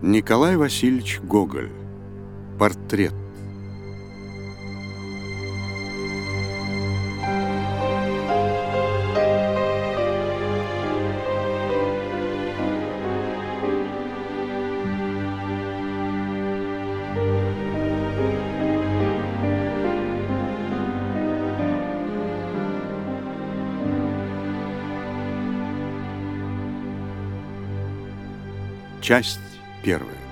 Николай Васильевич Гоголь. Портрет. Часть первая.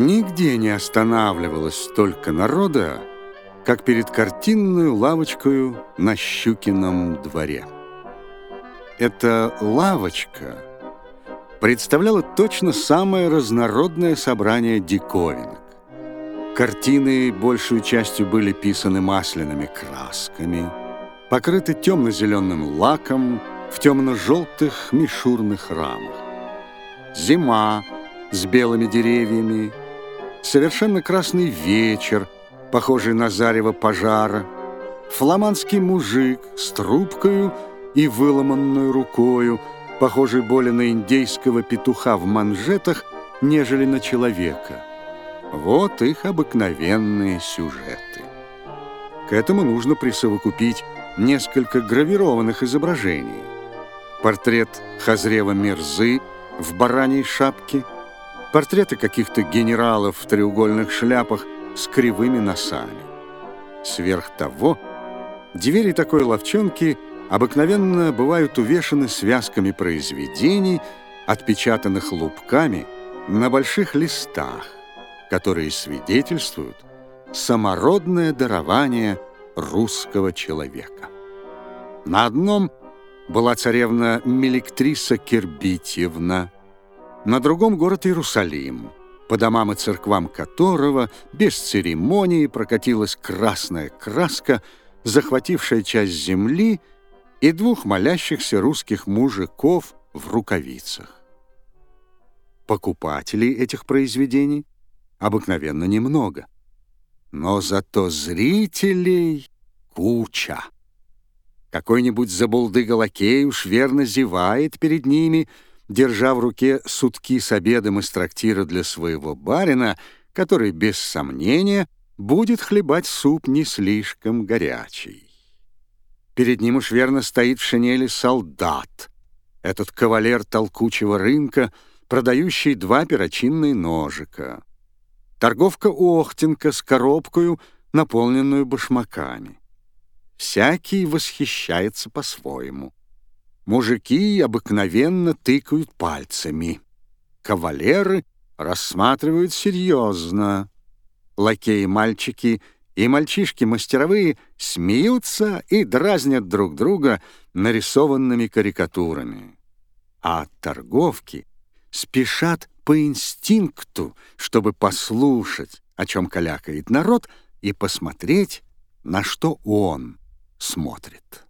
Нигде не останавливалось столько народа, как перед картинную лавочкою на Щукином дворе. Эта лавочка представляла точно самое разнородное собрание диковинок. Картины большую частью были писаны масляными красками, покрыты темно-зеленым лаком в темно-желтых мишурных рамах. Зима с белыми деревьями, совершенно красный вечер, похожий на зарево пожара, фламандский мужик с трубкою и выломанную рукою, похожий более на индейского петуха в манжетах, нежели на человека. Вот их обыкновенные сюжеты. К этому нужно присовокупить несколько гравированных изображений. Портрет Хазрева Мирзы в бараньей шапке – портреты каких-то генералов в треугольных шляпах с кривыми носами. Сверх того, двери такой ловчонки обыкновенно бывают увешаны связками произведений, отпечатанных лупками на больших листах, которые свидетельствуют самородное дарование русского человека. На одном была царевна Мелектриса Кирбитьевна, на другом город Иерусалим, по домам и церквам которого без церемонии прокатилась красная краска, захватившая часть земли и двух молящихся русских мужиков в рукавицах. Покупателей этих произведений обыкновенно немного, но зато зрителей куча. Какой-нибудь забулдыга-лакей уж верно зевает перед ними — держа в руке сутки с обедом из трактира для своего барина, который, без сомнения, будет хлебать суп не слишком горячий. Перед ним уж верно стоит в шинели солдат, этот кавалер толкучего рынка, продающий два перочинные ножика. Торговка Охтенка с коробкою, наполненную башмаками. Всякий восхищается по-своему. Мужики обыкновенно тыкают пальцами. Кавалеры рассматривают серьезно. Лакеи-мальчики и мальчишки-мастеровые смеются и дразнят друг друга нарисованными карикатурами. А торговки спешат по инстинкту, чтобы послушать, о чем калякает народ, и посмотреть, на что он смотрит.